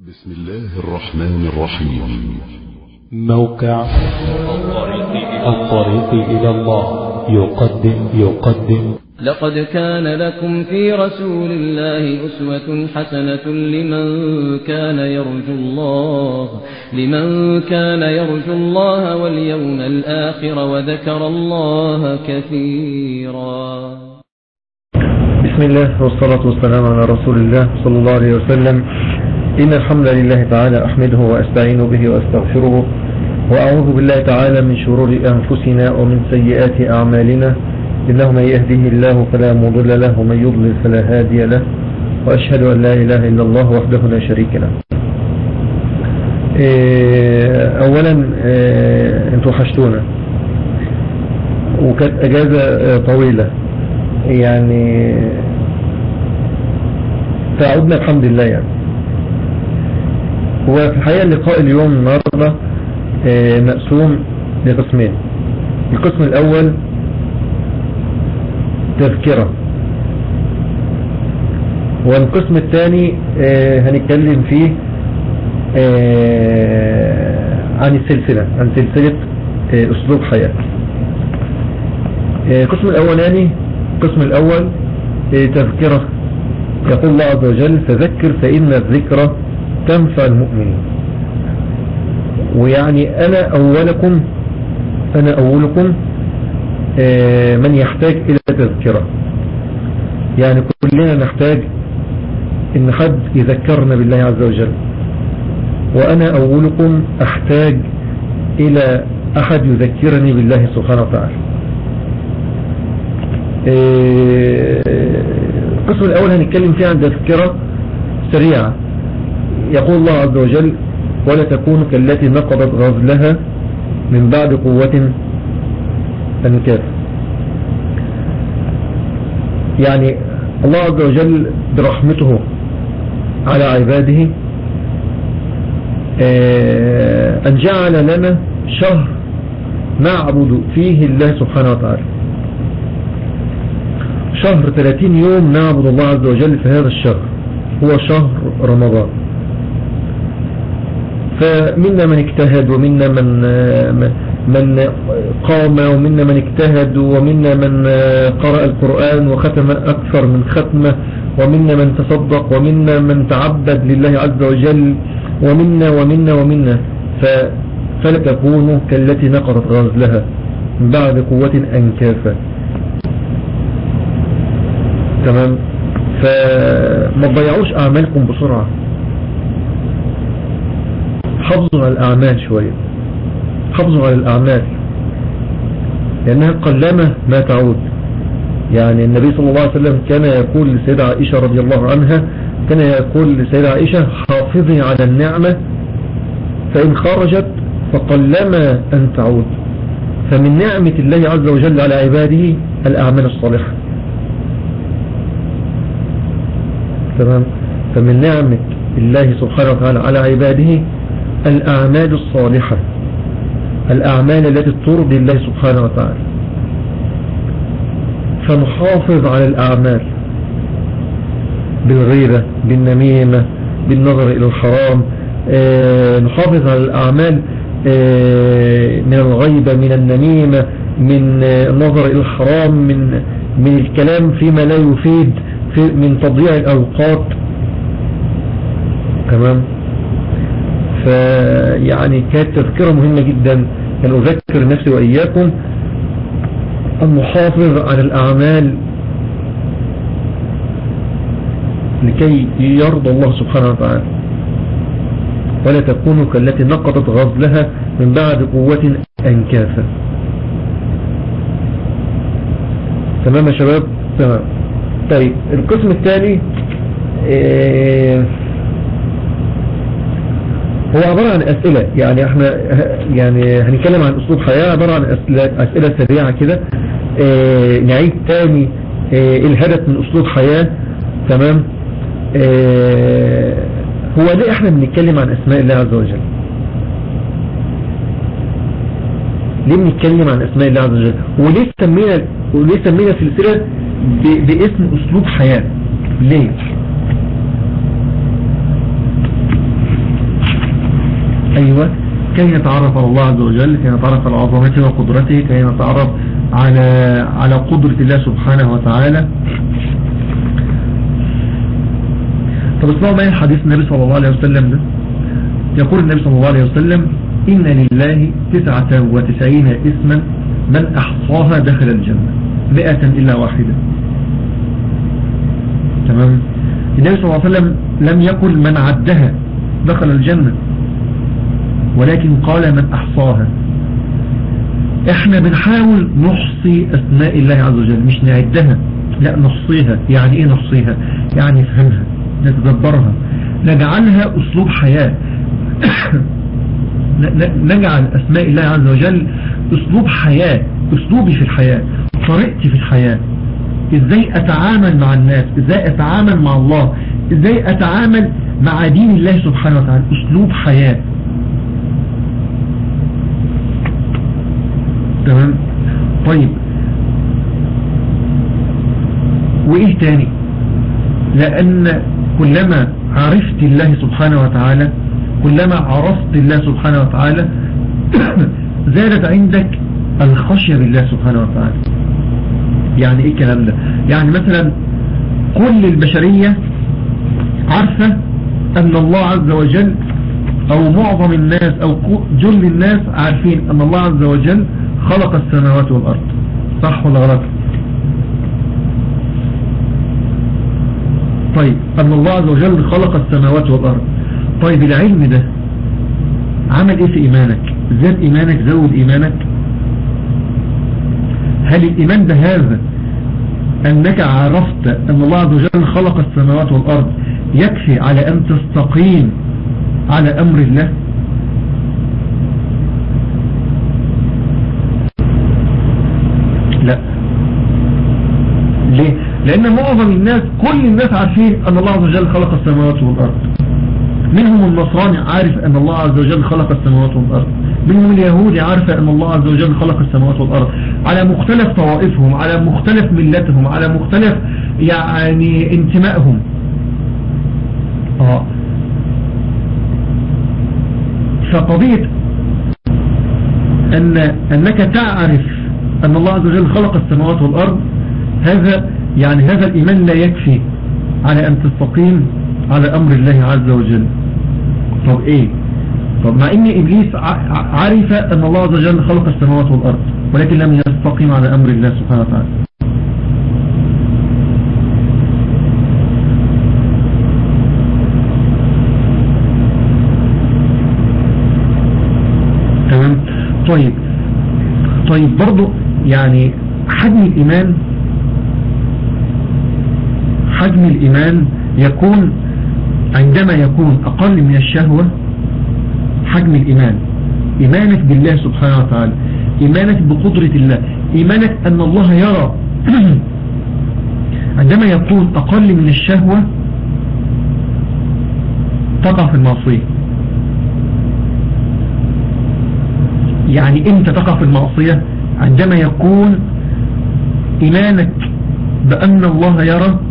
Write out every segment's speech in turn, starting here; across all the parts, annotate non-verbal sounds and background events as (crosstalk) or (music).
بسم الله الرحمن الرحيم. موقع الطريق إلى الله. يقدم يقدم. لقد كان لكم في رسول الله أسوة حسنة لمن كان يرجو الله لمن كان يرجو الله واليوم الآخر وذكر الله كثيرا. بسم الله والصلاة والسلام على رسول الله صلى الله عليه وسلم. إن الحمد لله تعالى أحمده وأستعين به وأستغفره وأعوذ بالله تعالى من شرور أنفسنا ومن سيئات أعمالنا. إنه من يهده الله فلا مضل له ومن يضلل فلا هادي له. وأشهد أن لا إله إلا الله وحده لا شريك له. إيه، أولا إيه، أنتوا حشتونا وكانت أجازة آه، طويلة. يعني تعودنا الحمد لله يعني. هو في الحقيقة اللقاء اليوم النهاردة آه، مقسوم لقسمين. القسم الأول تذكرة. والقسم الثاني آه، هنتكلم فيه آه، عن السلسلة عن سلسلة أسلوب حياة. القسم الأولاني القسم الأول تذكرة. يقول الله عز وجل فذكر فإن الذكرى تنفع المؤمنين. ويعني أنا أولكم أنا أولكم آه، من يحتاج إلى تذكرة. يعني كلنا نحتاج إن حد يذكرنا بالله عز وجل. وأنا أولكم أحتاج إلى أحد يذكرني بالله سبحانه وتعالى. آه، القسم الأول هنتكلم فيه عن تذكرة سريعة. يقول الله عز وجل ولا تكون كالتي نقضت غزلها من بعد قوة أنكاف يعني الله عز وجل برحمته على عباده آه، أن جعل لنا شهر نعبد فيه الله سبحانه وتعالى. شهر 30 يوم نعبد الله عز وجل في هذا الشهر هو شهر رمضان. فمنا من اجتهد ومنا من من قام ومنا من اجتهد ومنا من قرأ القرآن وختم أكثر من ختمة ومنا من تصدق ومنا من تعبد لله عز وجل ومنا ومنا ومنا. ف- فلا تكونوا كالتي نقضت غزلها من بعد قوة أنكافا تمام؟ فما تضيعوش أعمالكم بسرعة. حافظوا على الأعمال شوية. حافظوا على الأعمال. لأنها قلما ما تعود. يعني النبي صلى الله عليه وسلم كان يقول لسيدة عائشة رضي الله عنها كان يقول لسيدة عائشة حافظي على النعمة فإن خرجت فقلما أن تعود. فمن نعمة الله عز وجل على عباده الأعمال الصالحة. تمام؟ فمن نعمة الله سبحانه وتعالى على عباده الأعمال الصالحة الأعمال التي ترضي الله سبحانه وتعالى. فنحافظ على الأعمال بالغيرة بالنميمة بالنظر إلى الحرام. آه، نحافظ على الأعمال آه، من الغيبة من النميمة من آه، النظر إلى الحرام من من الكلام فيما لا يفيد في من تضييع الأوقات. تمام؟ فيعني كانت تذكرة مهمة جدا. أن أذكر نفسي وإياكم أن نحافظ على الأعمال لكي يرضى الله سبحانه وتعالى. ولا تكونوا كالتي نقضت غزلها من بعد قوة أنكافا تمام يا شباب؟ تمام. طيب القسم الثاني إيه هو عبارة عن أسئلة. يعني إحنا يعني هنتكلم عن أسلوب حياة. عبارة عن أسئلة, سريعة كده. آه نعيد تاني آه الهدف من أسلوب حياة. تمام؟ آه هو ليه إحنا بنتكلم عن أسماء الله عز وجل؟ ليه بنتكلم عن أسماء الله عز وجل؟ وليه سمينا وليه سمينا سلسلة باسم أسلوب حياة؟ ليه؟ أيوة. كي نتعرف على الله عز وجل؟ كي نتعرف على عظمته وقدرته؟ كي نتعرف على على قدرة الله سبحانه وتعالى؟ طب اسمعوا معي حديث النبي صلى الله عليه وسلم ده. يقول النبي صلى الله عليه وسلم إن لله تسعة وتسعين اسما من أحصاها دخل الجنة. مئة إلا واحدة. تمام؟ النبي صلى الله عليه وسلم لم يقل من عدها دخل الجنة. ولكن قال من أحصاها. إحنا بنحاول نحصي أسماء الله عز وجل مش نعدها لا نحصيها. يعني إيه نحصيها؟ يعني نفهمها نتدبرها نجعلها أسلوب حياة. (coughs) نجعل أسماء الله عز وجل أسلوب حياة أسلوبي في الحياة طريقتي في الحياة. إزاي أتعامل مع الناس؟ إزاي أتعامل مع الله؟ إزاي أتعامل مع دين الله سبحانه وتعالى؟ أسلوب حياة. تمام طيب. وإيه تاني؟ لأن كلما عرفت الله سبحانه وتعالى كلما عرفت الله سبحانه وتعالى (coughs) زادت عندك الخشية بالله سبحانه وتعالى. يعني إيه الكلام ده؟ يعني مثلا كل البشرية عارفة أن الله عز وجل أو معظم الناس أو جل الناس عارفين أن الله عز وجل خلق السماوات والأرض. صح ولا غلط؟ طيب أن الله عز وجل خلق السماوات والأرض. طيب العلم ده عمل إيه في إيمانك؟ زاد إيمانك زود إيمانك؟ هل الإيمان ده هذا أنك عرفت أن الله عز وجل خلق السماوات والأرض يكفي على أن تستقيم على أمر الله لا لأن معظم الناس كل الناس عارفين أن الله عز وجل خلق السماوات والأرض. منهم النصراني عارف أن الله عز وجل خلق السماوات والأرض. منهم اليهودي عارفة أن الله عز وجل خلق السماوات والأرض. على مختلف طوائفهم على مختلف ملتهم على مختلف يعني انتمائهم. آه. فقضية أن أنك تعرف أن الله عز وجل خلق السماوات والأرض هذا يعني هذا الإيمان لا يكفي على أن تستقيم على أمر الله عز وجل. طب إيه؟ طب مع إن إبليس عرف أن الله عز وجل خلق السماوات والأرض ولكن لم يستقيم على أمر الله سبحانه وتعالى. تمام؟ طيب. طيب برضو يعني حجم الإيمان حجم الإيمان يكون عندما يكون أقل من الشهوة حجم الإيمان. إيمانك بالله سبحانه وتعالى إيمانك بقدرة الله إيمانك أن الله يرى (clears throat) عندما يكون أقل من الشهوة تقع في المعصية. يعني إمتى تقع في المعصية؟ عندما يكون إيمانك بأن الله يرى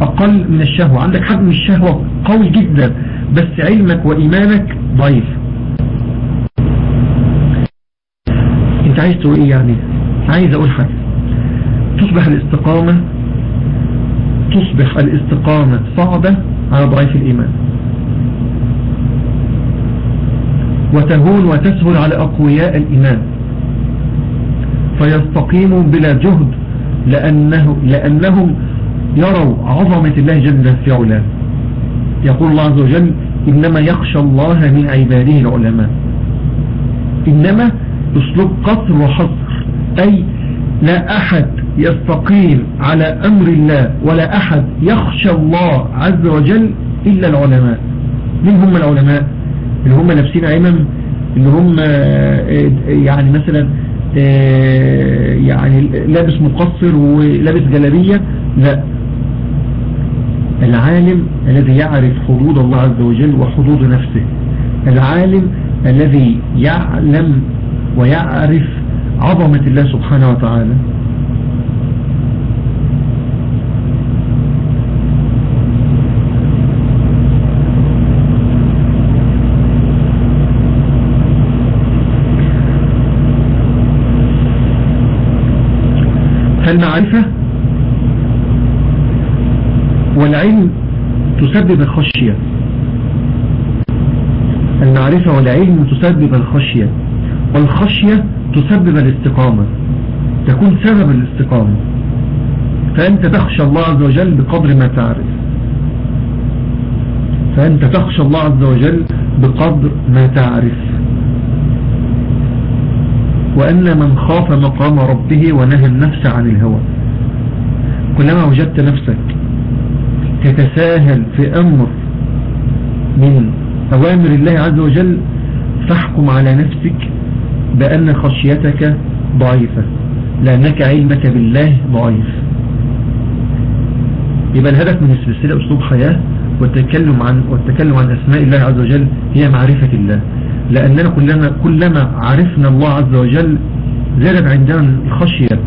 أقل من الشهوة. عندك حجم الشهوة قوي جدا بس علمك وإيمانك ضعيف. أنت عايز تقول إيه يعني؟ عايز أقول حاجة. تصبح الاستقامة تصبح الاستقامة صعبة على ضعيف الإيمان. وتهون وتسهل على أقوياء الإيمان. فيستقيموا بلا جهد لأنه لأنهم يروا عظمة الله جل في علاه. يقول الله عز وجل إنما يخشى الله من عباده العلماء. إنما أسلوب قصر وحصر أي لا أحد يستقيم على أمر الله ولا أحد يخشى الله عز وجل إلا العلماء. من هم العلماء؟ اللي هم لابسين عمم؟ اللي هم يعني مثلا يعني لابس مقصر ولابس جلابية؟ لا. العالم الذي يعرف حدود الله عز وجل وحدود نفسه. العالم الذي يعلم ويعرف عظمة الله سبحانه وتعالى. فالمعرفة تسبب الخشية. المعرفة والعلم تسبب الخشية. والخشية تسبب الاستقامة. تكون سبب الاستقامة. فأنت تخشى الله عز وجل بقدر ما تعرف. فأنت تخشى الله عز وجل بقدر ما تعرف. وأن من خاف مقام ربه ونهى النفس عن الهوى. كلما وجدت نفسك تتساهل في أمر من أوامر الله عز وجل فاحكم على نفسك بأن خشيتك ضعيفة لأنك علمك بالله ضعيف. يبقى الهدف من السلسلة أسلوب حياة والتكلم عن, والتكلم عن أسماء الله عز وجل هي معرفة الله. لأننا كلما, كلما عرفنا الله عز وجل زادت عندنا الخشية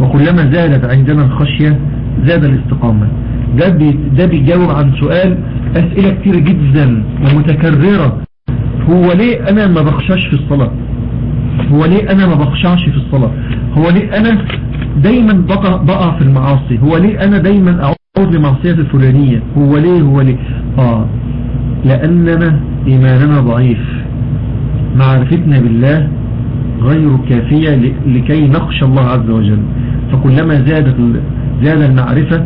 وكلما زادت عندنا الخشية زاد الاستقامة. ده, بي ده بيجاوب عن سؤال أسئلة كتير جدا ومتكررة. هو ليه أنا ما بخشاش في الصلاة؟ هو ليه أنا ما بخشعش في الصلاة؟ هو ليه أنا دايما بقع, بقع في المعاصي؟ هو ليه أنا دايما أعود لمعصية الفلانية؟ هو ليه؟ هو ليه؟ آه. لأننا إيماننا ضعيف. معرفتنا بالله غير كافية لكي نخشى الله عز وجل. فكلما زادت زاد المعرفة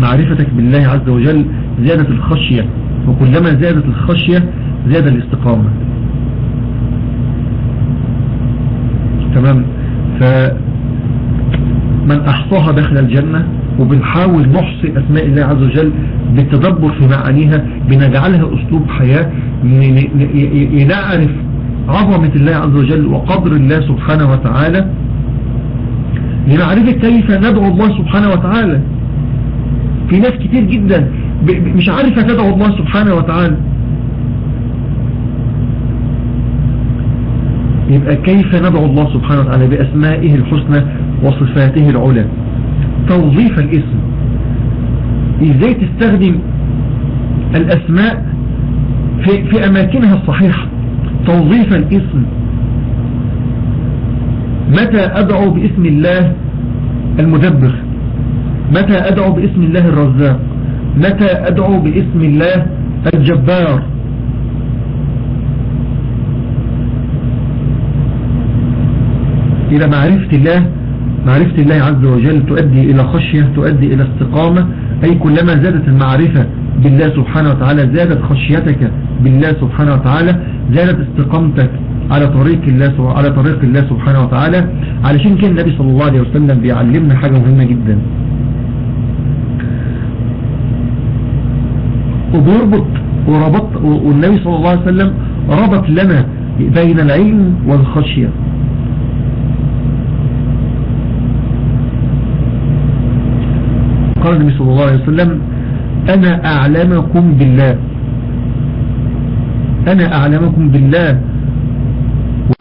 معرفتك بالله عز وجل زادت الخشية وكلما زادت الخشية زاد الاستقامة. تمام؟ فمن أحصاها دخل الجنة وبنحاول نحصي أسماء الله عز وجل بالتدبر في معانيها بنجعلها أسلوب حياة لنعرف عظمة الله عز وجل وقدر الله سبحانه وتعالى. لمعرفة كيف ندعو الله سبحانه وتعالى. في ناس كتير جدا مش عارفة تدعو الله سبحانه وتعالى. يبقى كيف ندعو الله سبحانه وتعالى؟ بأسمائه الحسنى وصفاته العلى. توظيف الاسم. إزاي تستخدم الأسماء في, في أماكنها الصحيحة؟ توظيف الاسم. متى أدعو باسم الله المدبر؟ متى أدعو باسم الله الرزاق؟ متى أدعو باسم الله الجبار؟ إلى معرفة الله معرفة الله عز وجل تؤدي إلى خشية تؤدي إلى استقامة. أي كلما زادت المعرفة بالله سبحانه وتعالى زادت خشيتك بالله سبحانه وتعالى زادت استقامتك على طريق الله على طريق الله سبحانه وتعالى. علشان كان النبي صلى الله عليه وسلم بيعلمنا حاجة مهمة جدا. وبيربط وربط والنبي صلى الله عليه وسلم ربط لنا بين العلم والخشية. قال النبي صلى الله عليه وسلم أنا أعلمكم بالله. أنا أعلمكم بالله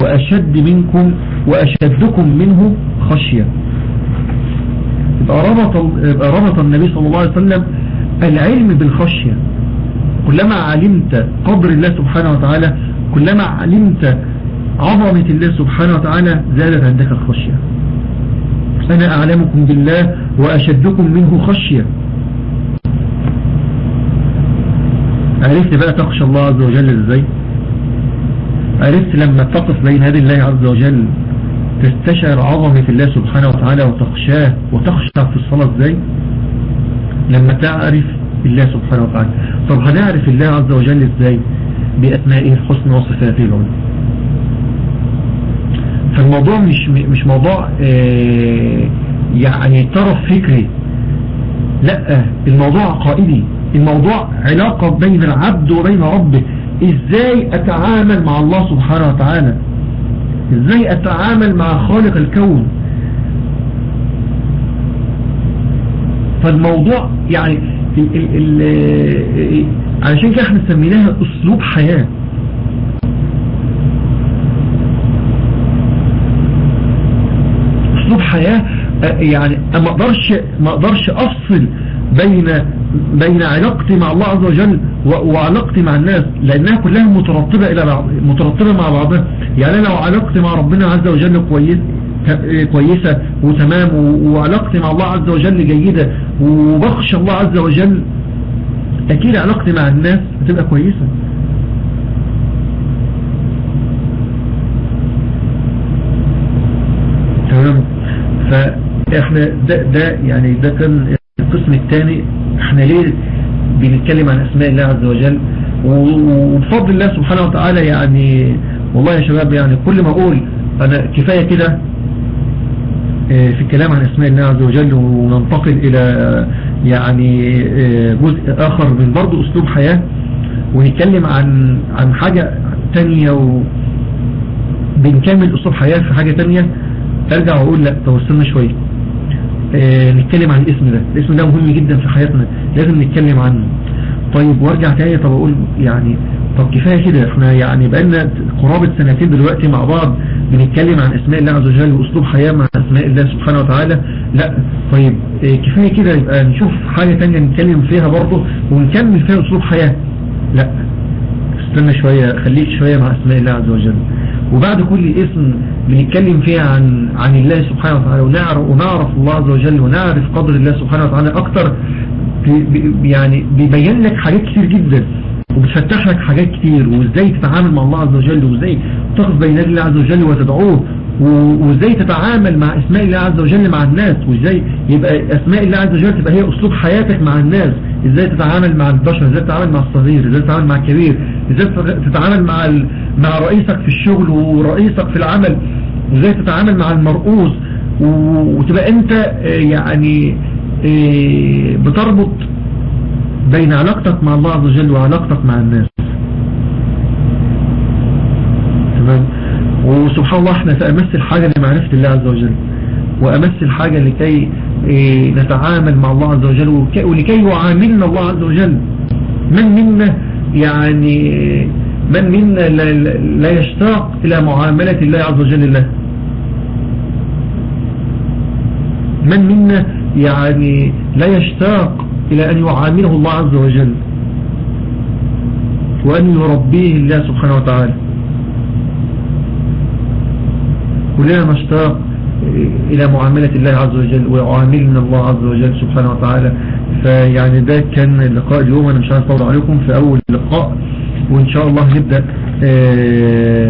وأشد منكم وأشدكم منه خشية. ربط, ربط النبي صلى الله عليه وسلم العلم بالخشية. كلما علمت قدر الله سبحانه وتعالى كلما علمت عظمة الله سبحانه وتعالى زادت عندك الخشية. أنا أعلمكم بالله وأشدكم منه خشية. عرفت بقى تخشى الله عز وجل إزاي؟ عرفت لما تقف بين هذه الله عز وجل تستشعر عظمة الله سبحانه وتعالى وتخشاه وتخشى في الصلاة إزاي؟ لما تعرف الله سبحانه وتعالى. طب هنعرف الله عز وجل إزاي بأسمائه الحسنى وصفاته العلى فالموضوع مش مش موضوع آه يعني طرف فكري. لا الموضوع عقائدي. الموضوع علاقة بين العبد وبين ربه. إزاي أتعامل مع الله سبحانه وتعالى؟ إزاي أتعامل مع خالق الكون؟ فالموضوع يعني ال ال علشان كده إحنا سميناها أسلوب حياة. أسلوب حياة يعني ما أقدرش ما أقدرش أفصل بين بين علاقتي مع الله عز وجل وعلاقتي مع الناس لأنها كلها مترتبة إلى بعض مترتبة مع بعضها. يعني لو علاقتي مع ربنا عز وجل كويس كويسة وتمام وعلاقتي مع الله عز وجل جيدة وبخشى الله عز وجل أكيد علاقتي مع الناس هتبقى كويسة. تمام؟ فإحنا ده, ده يعني ده كان القسم الثاني. إحنا ليه بنتكلم عن أسماء الله عز وجل؟ وبفضل الله سبحانه وتعالى يعني والله يا شباب يعني كل ما أقول أنا كفاية كده في الكلام عن أسماء الله عز وجل وننتقل إلى يعني جزء آخر من برضه أسلوب حياة ونتكلم عن عن حاجة تانية وبنكمل أسلوب حياة في حاجة تانية. أرجع وأقول لأ توصلنا شوية. نتكلم عن الاسم ده. الاسم ده مهم جدا في حياتنا. لازم نتكلم عنه. طيب وأرجع تاني طب أقول يعني طب كفاية كده. إحنا يعني بقالنا قرابة سنتين دلوقتي مع بعض. بنتكلم عن أسماء الله عز وجل وأسلوب حياة مع أسماء الله سبحانه وتعالى؟ لا. طيب آه كفاية كده يبقى نشوف حاجة تانية نتكلم فيها برضه ونكمل فيها أسلوب حياة. لا. استنى شوية خليك شوية مع أسماء الله عز وجل. وبعد كل اسم بنتكلم فيها عن عن الله سبحانه وتعالى ونعرف ونعرف الله عز وجل ونعرف قدر الله سبحانه وتعالى أكتر يعني بيبين لك حاجات كتير جدا. وبتفتح لك حاجات كتير وازاي تتعامل مع الله عز وجل وازاي تقف بين الله عز وجل وتدعوه وازاي تتعامل مع أسماء الله عز وجل مع الناس وازاي يبقى أسماء الله عز وجل تبقى هي أسلوب حياتك مع الناس. إزاي تتعامل مع البشر إزاي تتعامل مع الصغير إزاي تتعامل مع الكبير إزاي تتعامل مع ال... مع رئيسك في الشغل ورئيسك في العمل وازاي تتعامل مع المرؤوس و... وتبقى انت يعني بتربط بين علاقتك مع الله عز وجل وعلاقتك مع الناس. تمام؟ وسبحان الله إحنا سأمس الحاجة لمعرفة الله عز وجل وأمس الحاجة لكي نتعامل مع الله عز وجل ولكي يعاملنا الله عز وجل. من منا يعني من منا لا يشتاق إلى معاملة الله عز وجل له؟ من منا يعني لا يشتاق إلى أن يعامله الله عز وجل وأن يربيه الله سبحانه وتعالى. كلنا نشتاق إلى معاملة الله عز وجل ويعاملنا الله عز وجل سبحانه وتعالى. فيعني ده كان اللقاء اليوم. أنا مش عايز أطول عليكم في أول لقاء. وإن شاء الله نبدأ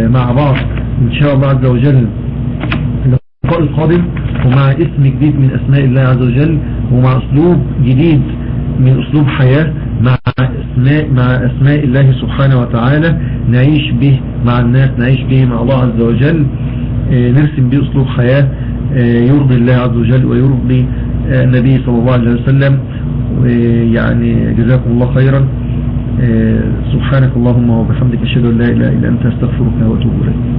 مع بعض. إن شاء الله عز وجل اللقاء القادم. ومع اسم جديد من أسماء الله عز وجل. ومع أسلوب جديد من أسلوب حياة مع أسماء, مع أسماء الله سبحانه وتعالى نعيش به مع الناس نعيش به مع الله عز وجل. نرسم به أسلوب حياة يرضي الله عز وجل ويرضي النبي صلى الله عليه وسلم. يعني جزاكم الله خيرا. سبحانك اللهم وبحمدك أشهد أن لا إله إلا أنت أستغفرك وأتوب إليك.